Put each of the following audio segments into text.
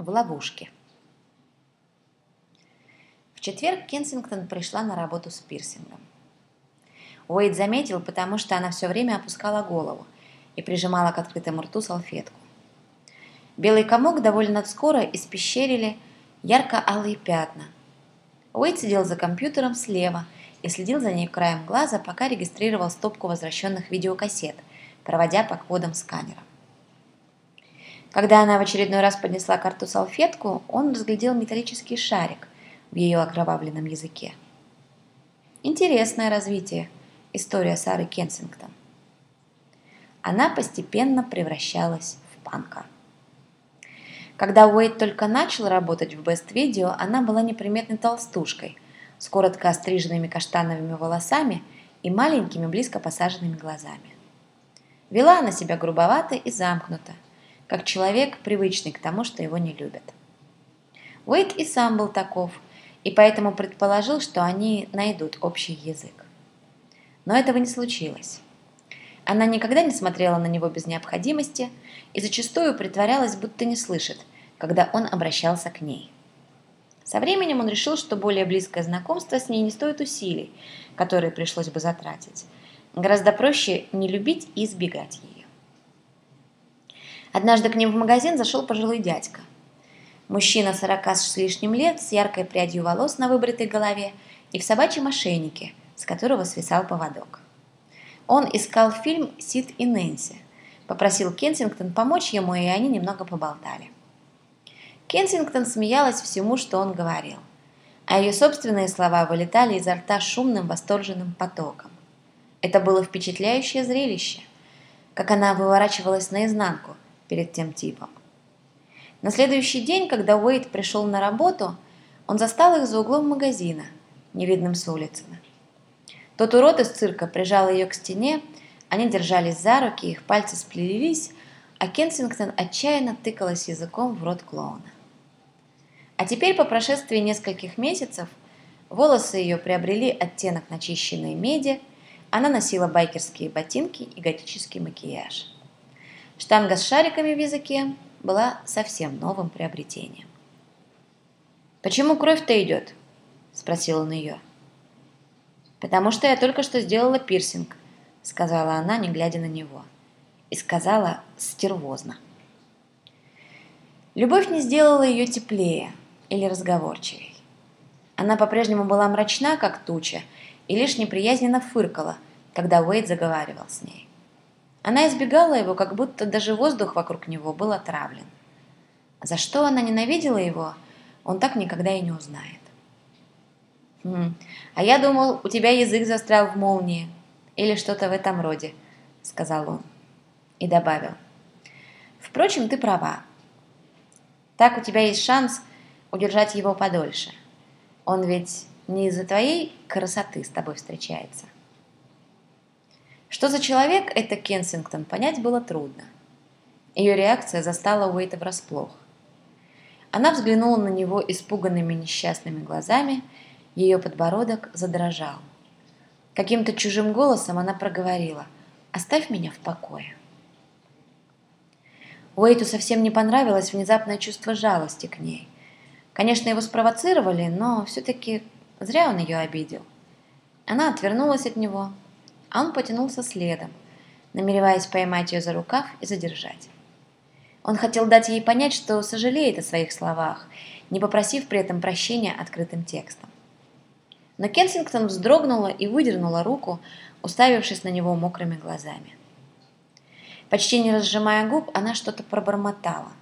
В ловушке. В четверг Кенсингтон пришла на работу с пирсингом. Уэйд заметил, потому что она все время опускала голову и прижимала к открытому рту салфетку. Белый комок довольно скоро испещерили ярко-алые пятна. Уэйд сидел за компьютером слева и следил за ней краем глаза, пока регистрировал стопку возвращенных видеокассет, проводя по кодам сканера. Когда она в очередной раз поднесла карту салфетку, он разглядел металлический шарик в ее окровавленном языке. Интересное развитие, история Сары Кенсингтон. Она постепенно превращалась в панка. Когда Уэйд только начал работать в Best Video, она была неприметной толстушкой с коротко остриженными каштановыми волосами и маленькими близко посаженными глазами. Вела она себя грубовато и замкнуто – как человек, привычный к тому, что его не любят. Уэйт и сам был таков, и поэтому предположил, что они найдут общий язык. Но этого не случилось. Она никогда не смотрела на него без необходимости и зачастую притворялась, будто не слышит, когда он обращался к ней. Со временем он решил, что более близкое знакомство с ней не стоит усилий, которые пришлось бы затратить. Гораздо проще не любить и избегать ее. Однажды к ним в магазин зашел пожилой дядька. Мужчина сорока с лишним лет, с яркой прядью волос на выбритой голове и в собачьем ошейнике, с которого свисал поводок. Он искал фильм «Сид и Нэнси», попросил Кенсингтон помочь ему, и они немного поболтали. Кенсингтон смеялась всему, что он говорил, а ее собственные слова вылетали изо рта шумным восторженным потоком. Это было впечатляющее зрелище, как она выворачивалась наизнанку, перед тем типом. На следующий день, когда Уэйд пришел на работу, он застал их за углом магазина, невидным с улицы. Тот урод из цирка прижал ее к стене, они держались за руки, их пальцы сплелись, а Кенсингтон отчаянно тыкалась языком в рот клоуна. А теперь, по прошествии нескольких месяцев, волосы ее приобрели оттенок начищенной меди, она носила байкерские ботинки и готический макияж. Штанга с шариками в языке была совсем новым приобретением. «Почему кровь-то идет?» – спросил он ее. «Потому что я только что сделала пирсинг», – сказала она, не глядя на него. И сказала стервозно. Любовь не сделала ее теплее или разговорчивей. Она по-прежнему была мрачна, как туча, и лишь неприязненно фыркала, когда Уэйд заговаривал с ней. Она избегала его, как будто даже воздух вокруг него был отравлен. За что она ненавидела его, он так никогда и не узнает. «Хм, а я думал, у тебя язык застрял в молнии или что-то в этом роде», — сказал он. И добавил. «Впрочем, ты права. Так у тебя есть шанс удержать его подольше. Он ведь не из-за твоей красоты с тобой встречается». Что за человек это Кенсингтон, понять было трудно. Ее реакция застала Уэйта врасплох. Она взглянула на него испуганными несчастными глазами, ее подбородок задрожал. Каким-то чужим голосом она проговорила «Оставь меня в покое». Уэйту совсем не понравилось внезапное чувство жалости к ней. Конечно, его спровоцировали, но все-таки зря он ее обидел. Она отвернулась от него, а он потянулся следом, намереваясь поймать ее за рукав и задержать. Он хотел дать ей понять, что сожалеет о своих словах, не попросив при этом прощения открытым текстом. Но Кенсингтон вздрогнула и выдернула руку, уставившись на него мокрыми глазами. Почти не разжимая губ, она что-то пробормотала.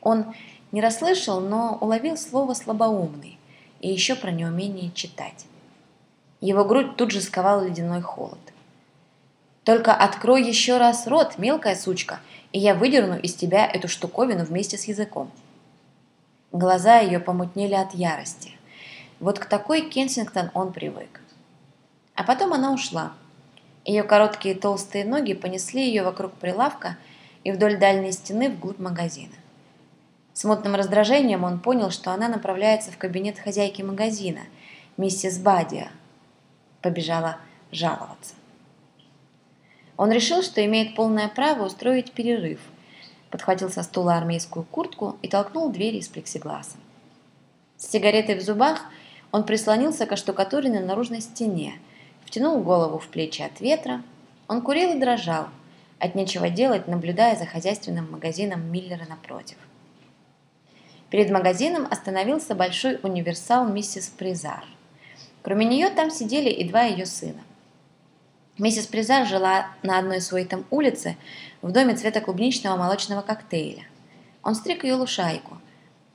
Он не расслышал, но уловил слово «слабоумный» и еще про неумение читать. Его грудь тут же сковал ледяной холод. «Только открой еще раз рот, мелкая сучка, и я выдерну из тебя эту штуковину вместе с языком». Глаза ее помутнели от ярости. Вот к такой Кенсингтон он привык. А потом она ушла. Ее короткие толстые ноги понесли ее вокруг прилавка и вдоль дальней стены вглубь магазина. С мутным раздражением он понял, что она направляется в кабинет хозяйки магазина, миссис Бадия, побежала жаловаться. Он решил, что имеет полное право устроить перерыв, подхватил со стула армейскую куртку и толкнул дверь из плексигласа. С сигаретой в зубах он прислонился к оштукатуренной наружной стене, втянул голову в плечи от ветра. Он курил и дрожал, от нечего делать, наблюдая за хозяйственным магазином Миллера напротив. Перед магазином остановился большой универсал миссис Призар. Кроме нее там сидели и два ее сына. Миссис Призар жила на одной Суэйтом улице в доме цвета клубничного молочного коктейля. Он стриг ее лушайку.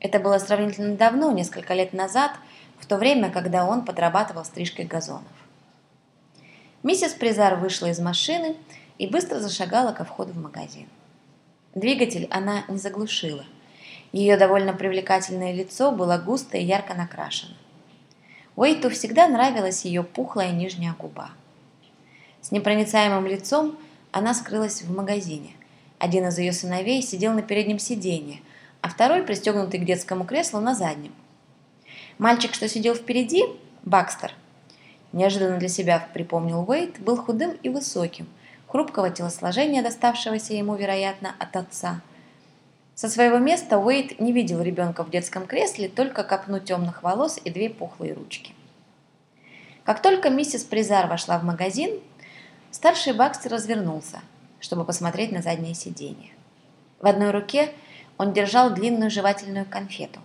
Это было сравнительно давно, несколько лет назад, в то время, когда он подрабатывал стрижкой газонов. Миссис Призар вышла из машины и быстро зашагала ко входу в магазин. Двигатель она не заглушила. Ее довольно привлекательное лицо было густо и ярко накрашено. Уэйту всегда нравилась ее пухлая нижняя губа. С непроницаемым лицом она скрылась в магазине. Один из ее сыновей сидел на переднем сиденье, а второй, пристегнутый к детскому креслу, на заднем. Мальчик, что сидел впереди, Бакстер, неожиданно для себя припомнил Уэйт, был худым и высоким, хрупкого телосложения, доставшегося ему, вероятно, от отца. Со своего места Уэйт не видел ребенка в детском кресле, только копну темных волос и две пухлые ручки. Как только миссис Призар вошла в магазин, Старший Бакстер развернулся, чтобы посмотреть на заднее сиденье. В одной руке он держал длинную жевательную конфету.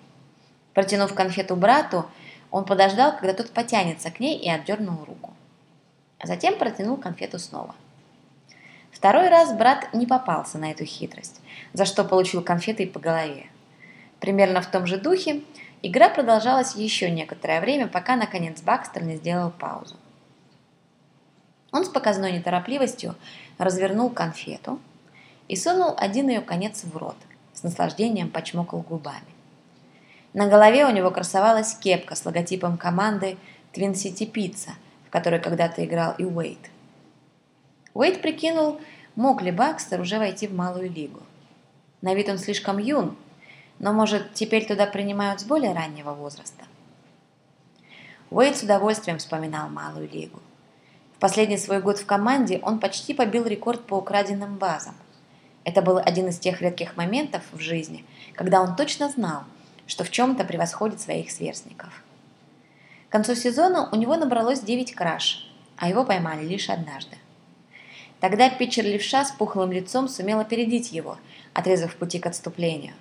Протянув конфету брату, он подождал, когда тот потянется к ней и отдернул руку. А затем протянул конфету снова. Второй раз брат не попался на эту хитрость, за что получил конфетой по голове. Примерно в том же духе игра продолжалась еще некоторое время, пока, наконец, Бакстер не сделал паузу. Он с показной неторопливостью развернул конфету и сунул один ее конец в рот, с наслаждением почмокал губами. На голове у него красовалась кепка с логотипом команды Twin City Pizza, в которой когда-то играл и Уэйт. Уэйт прикинул, мог ли Бакстер уже войти в малую лигу. На вид он слишком юн, но, может, теперь туда принимают с более раннего возраста. Уэйт с удовольствием вспоминал малую лигу последний свой год в команде он почти побил рекорд по украденным базам. Это был один из тех редких моментов в жизни, когда он точно знал, что в чем-то превосходит своих сверстников. К концу сезона у него набралось 9 краш, а его поймали лишь однажды. Тогда питчер левша с пухлым лицом сумел опередить его, отрезав пути к отступлению.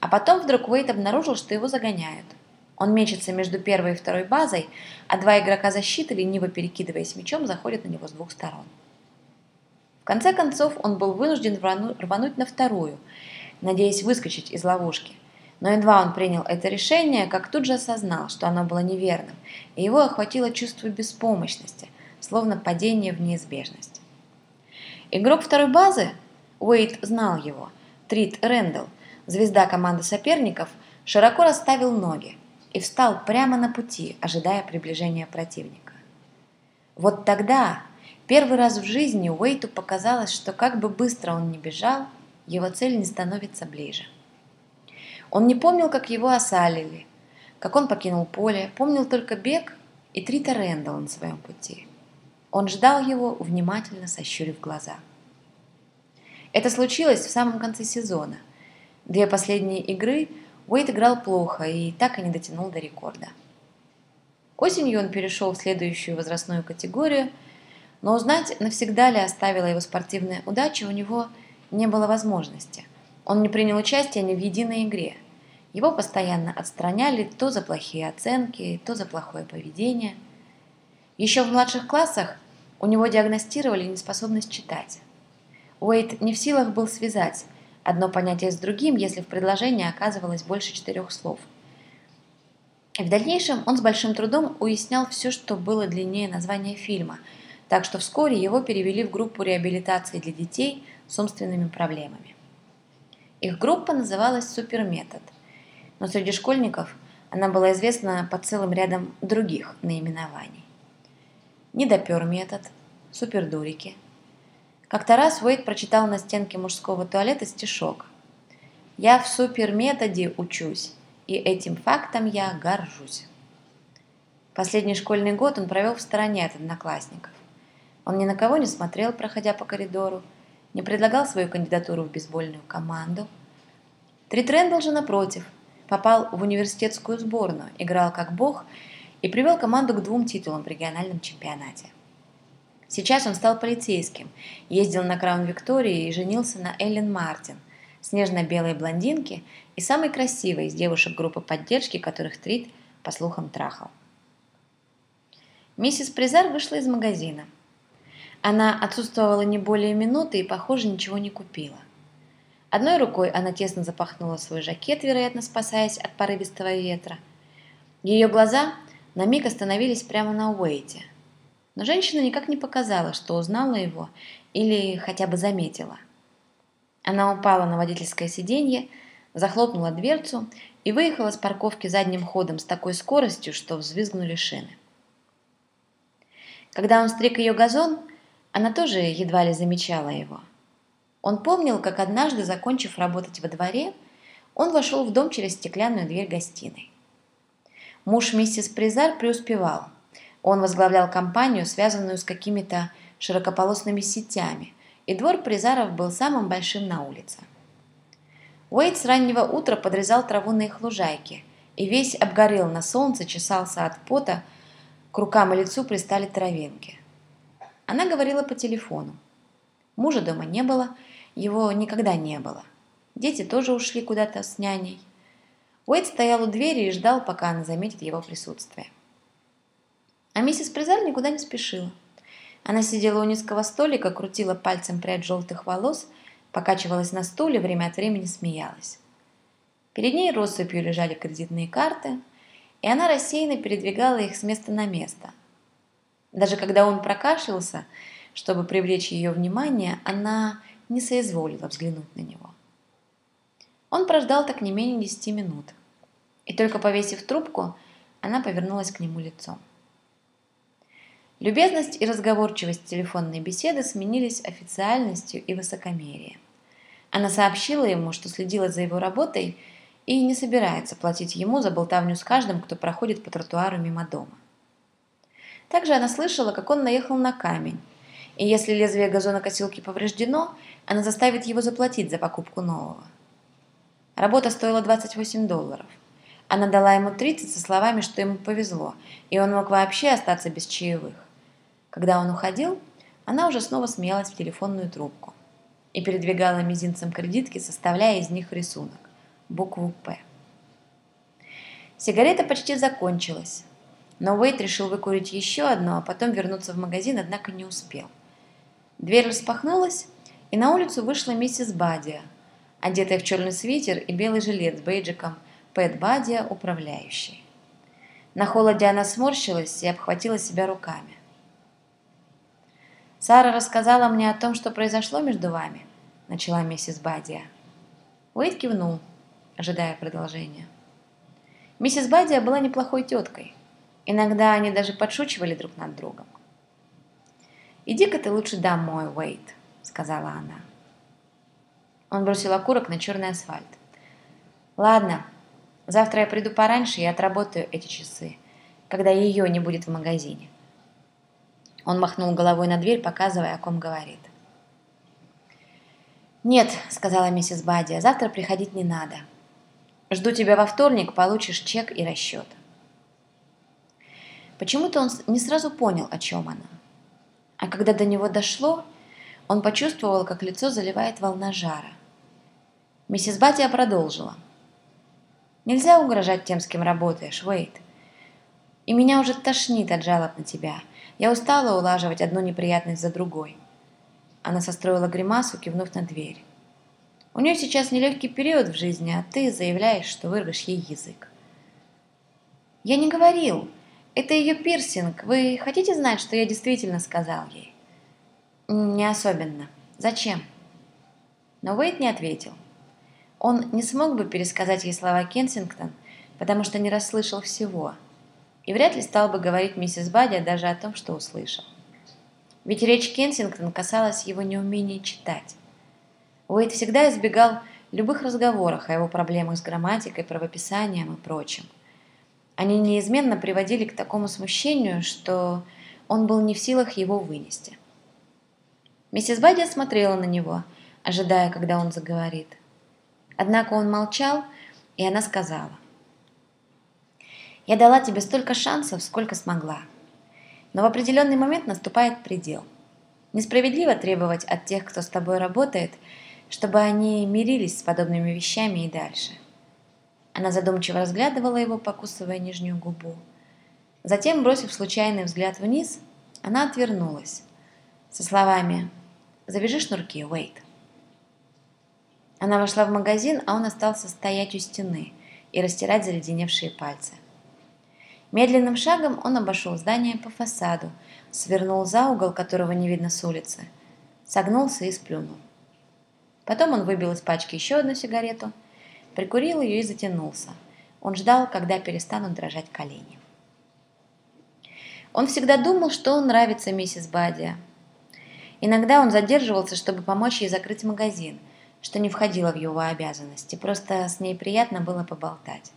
А потом вдруг Уэйт обнаружил, что его загоняют – он мечется между первой и второй базой, а два игрока защиты, лениво перекидываясь мячом, заходят на него с двух сторон. В конце концов, он был вынужден рвануть на вторую, надеясь выскочить из ловушки. Но едва он принял это решение, как тут же осознал, что оно было неверным, и его охватило чувство беспомощности, словно падение в неизбежность. Игрок второй базы, Уэйт знал его, Трит Рэндалл, звезда команды соперников, широко расставил ноги, и встал прямо на пути, ожидая приближения противника. Вот тогда, первый раз в жизни, Уэйту показалось, что как бы быстро он ни бежал, его цель не становится ближе. Он не помнил, как его осалили, как он покинул поле, помнил только бег и Трита Рэндалла на своем пути. Он ждал его, внимательно сощурив глаза. Это случилось в самом конце сезона. Две последние игры Уэйд играл плохо и так и не дотянул до рекорда. Осенью он перешел в следующую возрастную категорию, но узнать, навсегда ли оставила его спортивная удача, у него не было возможности. Он не принял участия ни в единой игре. Его постоянно отстраняли то за плохие оценки, то за плохое поведение. Еще в младших классах у него диагностировали неспособность читать. Уэйд не в силах был связать одно понятие с другим, если в предложении оказывалось больше четырех слов. И в дальнейшем он с большим трудом уяснял все, что было длиннее названия фильма, так что вскоре его перевели в группу реабилитации для детей с умственными проблемами. Их группа называлась «Суперметод», но среди школьников она была известна под целым рядом других наименований. Недопер метод, супердурики – как-то раз Уэйд прочитал на стенке мужского туалета стишок. «Я в суперметоде учусь, и этим фактом я горжусь». Последний школьный год он провел в стороне от одноклассников. Он ни на кого не смотрел, проходя по коридору, не предлагал свою кандидатуру в бейсбольную команду – Трит Рэндалл же, напротив, попал в университетскую сборную, играл как бог и привел команду к двум титулам в региональном чемпионате. Сейчас он стал полицейским, ездил на Краун Виктории и женился на Эллен Мартин, снежно-белой блондинке и самой красивой из девушек группы поддержки, которых Трит, по слухам, трахал. Миссис Призар вышла из магазина. Она отсутствовала не более минуты и, похоже, ничего не купила. Одной рукой она тесно запахнула свой жакет, вероятно, спасаясь от порывистого ветра. Ее глаза на миг остановились прямо на Уэйте. Но женщина никак не показала, что узнала его или хотя бы заметила. Она упала на водительское сиденье, захлопнула дверцу и выехала с парковки задним ходом с такой скоростью, что взвизгнули шины. Когда он стриг ее газон, она тоже едва ли замечала его. Он помнил, как однажды, закончив работать во дворе, он вошел в дом через стеклянную дверь гостиной. Муж миссис Призар преуспевал. Он возглавлял компанию, связанную с какими-то широкополосными сетями, и двор Призаров был самым большим на улице. Уэйд с раннего утра подрезал траву на их лужайке и весь обгорел на солнце, чесался от пота, к рукам и лицу пристали травинки. Она говорила по телефону. Мужа дома не было, его никогда не было. Дети тоже ушли куда-то с няней. Уэйд стоял у двери и ждал, пока она заметит его присутствие. А миссис Призаль никуда не спешила. Она сидела у низкого столика, крутила пальцем прядь желтых волос, покачивалась на стуле, время от времени смеялась. Перед ней россыпью лежали кредитные карты, и она рассеянно передвигала их с места на место. Даже когда он прокашлялся, чтобы привлечь ее внимание, она не соизволила взглянуть на него. Он прождал так не менее десяти минут, и только повесив трубку, она повернулась к нему лицом. Любезность и разговорчивость телефонной беседы сменились официальностью и высокомерием. Она сообщила ему, что следила за его работой и не собирается платить ему за болтовню с каждым, кто проходит по тротуару мимо дома. Также она слышала, как он наехал на камень, и если лезвие газонокосилки повреждено, она заставит его заплатить за покупку нового. Работа стоила 28 долларов. Она дала ему 30 со словами, что ему повезло, и он мог вообще остаться без чаевых. Когда он уходил, она уже снова смеялась в телефонную трубку и передвигала мизинцем кредитки, составляя из них рисунок – букву «П». Сигарета почти закончилась, но Уэйт решил выкурить еще одну, а потом вернуться в магазин, однако не успел. Дверь распахнулась, и на улицу вышла миссис Бадия, одетая в черный свитер и белый жилет с бейджиком «Пэт Бадия, управляющий». На холоде она сморщилась и обхватила себя руками. «Сара рассказала мне о том, что произошло между вами», — начала миссис Бадия. Уэйд кивнул, ожидая продолжения. Миссис Бадия была неплохой теткой. Иногда они даже подшучивали друг над другом. «Иди-ка ты лучше домой, Уэйд», — сказала она. Он бросил окурок на черный асфальт. «Ладно, завтра я приду пораньше и отработаю эти часы, когда ее не будет в магазине». Он махнул головой на дверь, показывая, о ком говорит. «Нет», — сказала миссис Бадди, — «завтра приходить не надо. Жду тебя во вторник, получишь чек и расчет». Почему-то он не сразу понял, о чем она. А когда до него дошло, он почувствовал, как лицо заливает волна жара. Миссис Батия продолжила. «Нельзя угрожать тем, с кем работаешь, Уэйт. И меня уже тошнит от жалоб на тебя. Я устала улаживать одну неприятность за другой». Она состроила гримасу, кивнув на дверь. «У нее сейчас нелегкий период в жизни, а ты заявляешь, что вырвешь ей язык». «Я не говорил», это ее пирсинг. Вы хотите знать, что я действительно сказал ей? Не особенно. Зачем? Но Уэйт не ответил. Он не смог бы пересказать ей слова Кенсингтон, потому что не расслышал всего, и вряд ли стал бы говорить миссис Бадди даже о том, что услышал. Ведь речь Кенсингтон касалась его неумения читать. Уэйт всегда избегал любых разговоров о его проблемах с грамматикой, правописанием и прочим – они неизменно приводили к такому смущению, что он был не в силах его вынести. Миссис Бадди смотрела на него, ожидая, когда он заговорит. Однако он молчал, и она сказала. «Я дала тебе столько шансов, сколько смогла. Но в определенный момент наступает предел. Несправедливо требовать от тех, кто с тобой работает, чтобы они мирились с подобными вещами и дальше». Она задумчиво разглядывала его, покусывая нижнюю губу. Затем, бросив случайный взгляд вниз, она отвернулась со словами «Завяжи шнурки, Уэйт». Она вошла в магазин, а он остался стоять у стены и растирать заледеневшие пальцы. Медленным шагом он обошел здание по фасаду, свернул за угол, которого не видно с улицы, согнулся и сплюнул. Потом он выбил из пачки еще одну сигарету, прикурил ее и затянулся. Он ждал, когда перестанут дрожать колени. Он всегда думал, что он нравится миссис Бадия. Иногда он задерживался, чтобы помочь ей закрыть магазин – что не входило в его обязанности, просто с ней приятно было поболтать.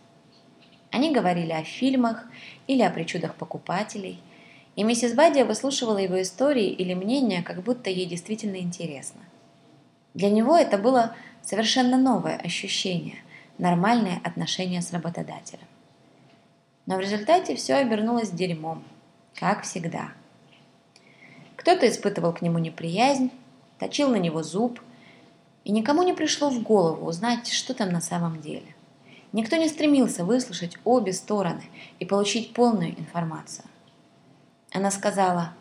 Они говорили о фильмах или о причудах покупателей, и миссис Бадия выслушивала его истории или мнения, как будто ей действительно интересно. Для него это было совершенно новое ощущение, нормальное отношение с работодателем. Но в результате все обернулось дерьмом, как всегда. Кто-то испытывал к нему неприязнь, точил на него зуб – и никому не пришло в голову узнать, что там на самом деле. Никто не стремился выслушать обе стороны и получить полную информацию. Она сказала,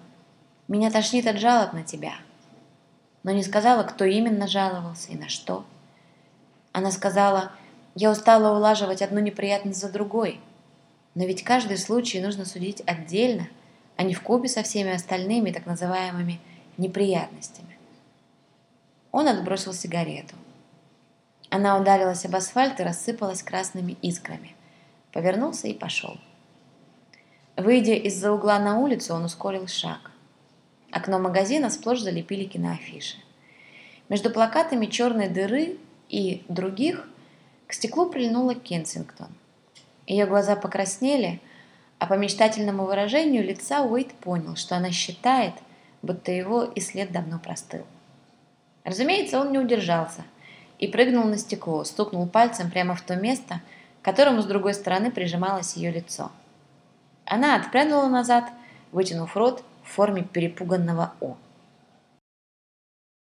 «Меня тошнит от жалоб на тебя», но не сказала, кто именно жаловался и на что. Она сказала, «Я устала улаживать одну неприятность за другой, но ведь каждый случай нужно судить отдельно, а не в купе со всеми остальными так называемыми неприятностями. Он отбросил сигарету. Она ударилась об асфальт и рассыпалась красными искрами. Повернулся и пошел. Выйдя из-за угла на улицу, он ускорил шаг. Окно магазина сплошь залепили киноафиши. Между плакатами черной дыры и других к стеклу прильнула Кенсингтон. Ее глаза покраснели, а по мечтательному выражению лица Уэйт понял, что она считает, будто его и след давно простыл. Разумеется, он не удержался и прыгнул на стекло, стукнул пальцем прямо в то место, к которому с другой стороны прижималось ее лицо. Она отпрянула назад, вытянув рот в форме перепуганного «О».